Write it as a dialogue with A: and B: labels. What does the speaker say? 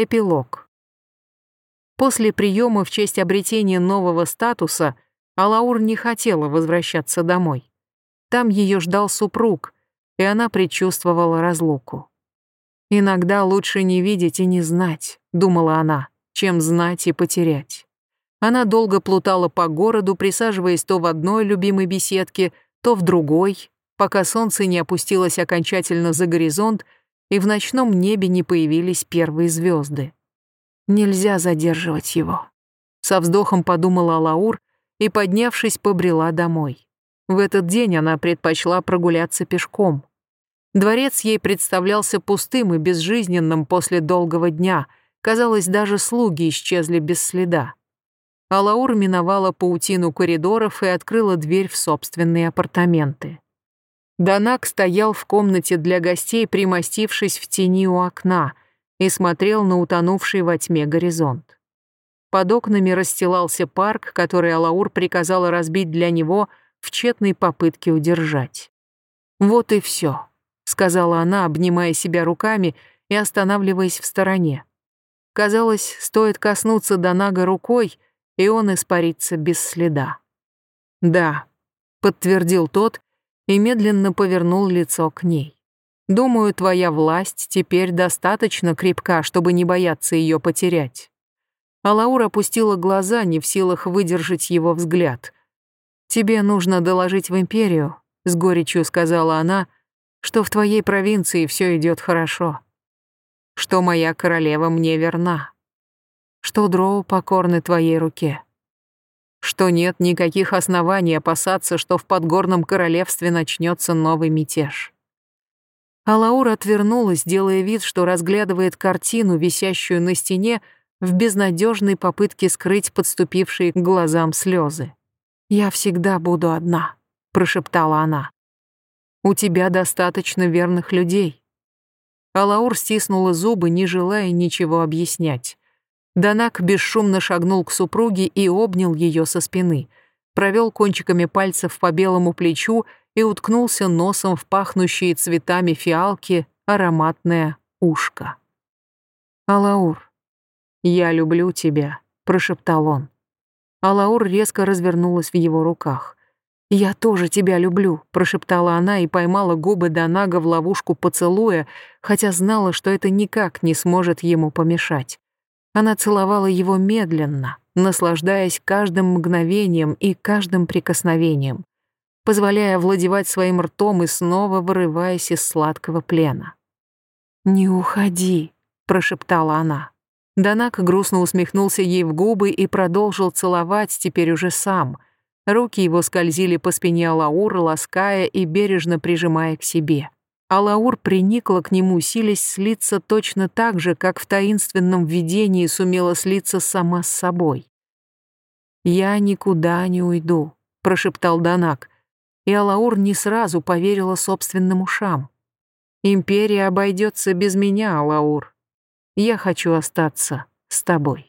A: Эпилог. После приема в честь обретения нового статуса Алаур не хотела возвращаться домой. Там ее ждал супруг, и она предчувствовала разлуку. «Иногда лучше не видеть и не знать», — думала она, «чем знать и потерять». Она долго плутала по городу, присаживаясь то в одной любимой беседке, то в другой, пока солнце не опустилось окончательно за горизонт и в ночном небе не появились первые звезды. Нельзя задерживать его. Со вздохом подумала Лаур и, поднявшись, побрела домой. В этот день она предпочла прогуляться пешком. Дворец ей представлялся пустым и безжизненным после долгого дня. Казалось, даже слуги исчезли без следа. Алаур миновала паутину коридоров и открыла дверь в собственные апартаменты. Данак стоял в комнате для гостей, примостившись в тени у окна, и смотрел на утонувший во тьме горизонт. Под окнами расстилался парк, который Алаур приказала разбить для него в тщетной попытке удержать. «Вот и все», — сказала она, обнимая себя руками и останавливаясь в стороне. Казалось, стоит коснуться Донага рукой, и он испарится без следа. «Да», — подтвердил тот и медленно повернул лицо к ней. «Думаю, твоя власть теперь достаточно крепка, чтобы не бояться ее потерять». Алаур опустила глаза, не в силах выдержать его взгляд. «Тебе нужно доложить в империю», — с горечью сказала она, «что в твоей провинции все идет хорошо, что моя королева мне верна, что дроу покорны твоей руке» что нет никаких оснований опасаться, что в подгорном королевстве начнется новый мятеж. Алаура отвернулась, делая вид, что разглядывает картину, висящую на стене, в безнадежной попытке скрыть подступившие к глазам слезы. «Я всегда буду одна», — прошептала она. «У тебя достаточно верных людей». Алаур стиснула зубы, не желая ничего объяснять. Данак бесшумно шагнул к супруге и обнял ее со спины, провел кончиками пальцев по белому плечу и уткнулся носом в пахнущие цветами фиалки ароматное ушко. «Алаур, я люблю тебя», — прошептал он. Алаур резко развернулась в его руках. «Я тоже тебя люблю», — прошептала она и поймала губы Данага в ловушку поцелуя, хотя знала, что это никак не сможет ему помешать. Она целовала его медленно, наслаждаясь каждым мгновением и каждым прикосновением, позволяя владевать своим ртом и снова вырываясь из сладкого плена. «Не уходи», — прошептала она. Данак грустно усмехнулся ей в губы и продолжил целовать теперь уже сам. Руки его скользили по спине Алаура, лаская и бережно прижимая к себе. Алаур приникла к нему, силясь слиться точно так же, как в таинственном видении сумела слиться сама с собой. «Я никуда не уйду», — прошептал Данак, и Алаур не сразу поверила собственным ушам. «Империя обойдется без меня, Алаур. Я хочу остаться с тобой».